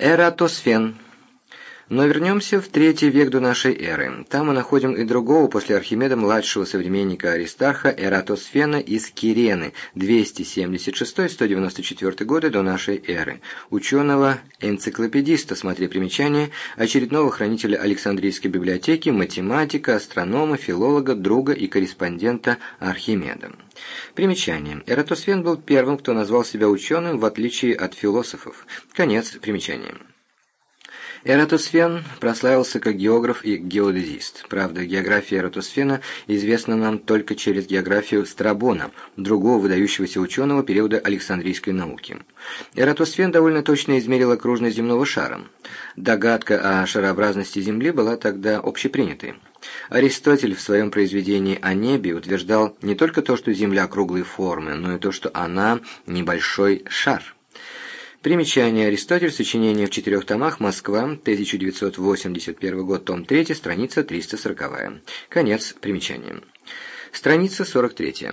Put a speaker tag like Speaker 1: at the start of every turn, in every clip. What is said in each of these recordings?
Speaker 1: Эратосфен. Но вернемся в третий век до нашей эры. Там мы находим и другого после Архимеда младшего современника Аристарха Эратосфена из Кирены, 276-194 годы до нашей эры. Ученого-энциклопедиста, смотри примечание, очередного хранителя Александрийской библиотеки, математика, астронома, филолога, друга и корреспондента Архимеда. Примечание. Эратосфен был первым, кто назвал себя ученым, в отличие от философов. Конец примечания. Эратосфен прославился как географ и геодезист. Правда, география Эратосфена известна нам только через географию Страбона, другого выдающегося ученого периода Александрийской науки. Эратосфен довольно точно измерил окружность земного шара. Догадка о шарообразности Земли была тогда общепринятой. Аристотель в своем произведении о небе утверждал не только то, что Земля круглой формы, но и то, что она небольшой шар. Примечание. Аристотель. Сочинение в четырех томах. Москва. 1981 год. Том 3. Страница 340. Конец примечания. Страница 43.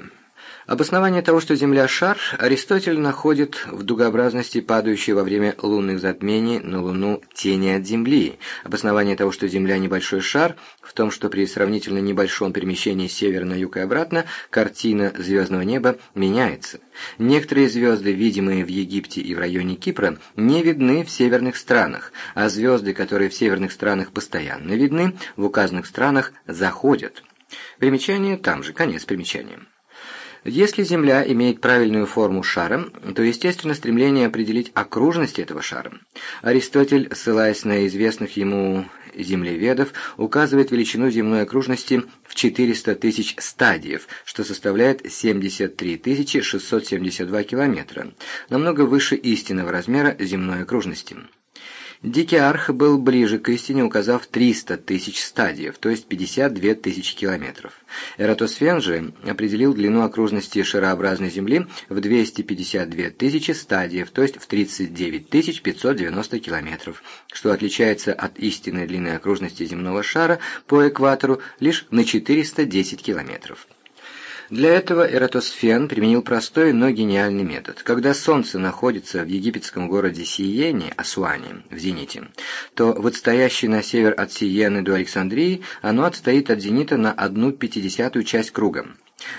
Speaker 1: Обоснование того, что Земля – шар, Аристотель находит в дугообразности падающей во время лунных затмений на Луну тени от Земли. Обоснование того, что Земля – небольшой шар, в том, что при сравнительно небольшом перемещении с севера на юг и обратно картина звездного неба меняется. Некоторые звезды, видимые в Египте и в районе Кипра, не видны в северных странах, а звезды, которые в северных странах постоянно видны, в указанных странах заходят. Примечание там же, конец примечания. Если Земля имеет правильную форму шара, то естественно стремление определить окружность этого шара. Аристотель, ссылаясь на известных ему землеведов, указывает величину земной окружности в 400 тысяч стадиев, что составляет 73 672 километра, намного выше истинного размера земной окружности. Дикий был ближе к истине, указав 300 тысяч стадиев, то есть 52 тысячи километров. Эратосфен же определил длину окружности шарообразной Земли в 252 тысячи стадиев, то есть в 39 590 километров, что отличается от истинной длины окружности земного шара по экватору лишь на 410 километров. Для этого Эратосфен применил простой, но гениальный метод. Когда Солнце находится в египетском городе Сиене, Асуане, в зените, то в отстоящей на север от Сиены до Александрии оно отстоит от зенита на одну пятидесятую часть круга.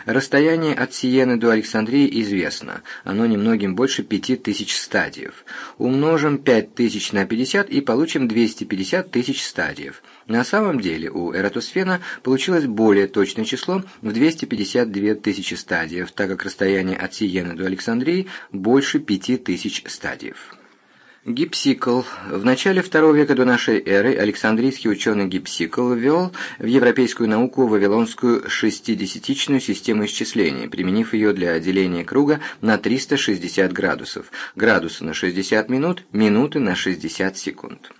Speaker 1: Расстояние от Сиены до Александрии известно, оно немногим больше пяти тысяч стадиев. Умножим пять тысяч на пятьдесят и получим двести пятьдесят тысяч стадиев. На самом деле у Эратосфена получилось более точное число в 252 тысячи стадиев, так как расстояние от Сиены до Александрии больше пяти тысяч стадиев. Гипсикл. В начале II века до нашей эры Александрийский ученый Гипсикл ввел в европейскую науку вавилонскую шестидесятичную систему исчислений, применив ее для деления круга на 360 градусов, градусы на 60 минут, минуты на 60 секунд.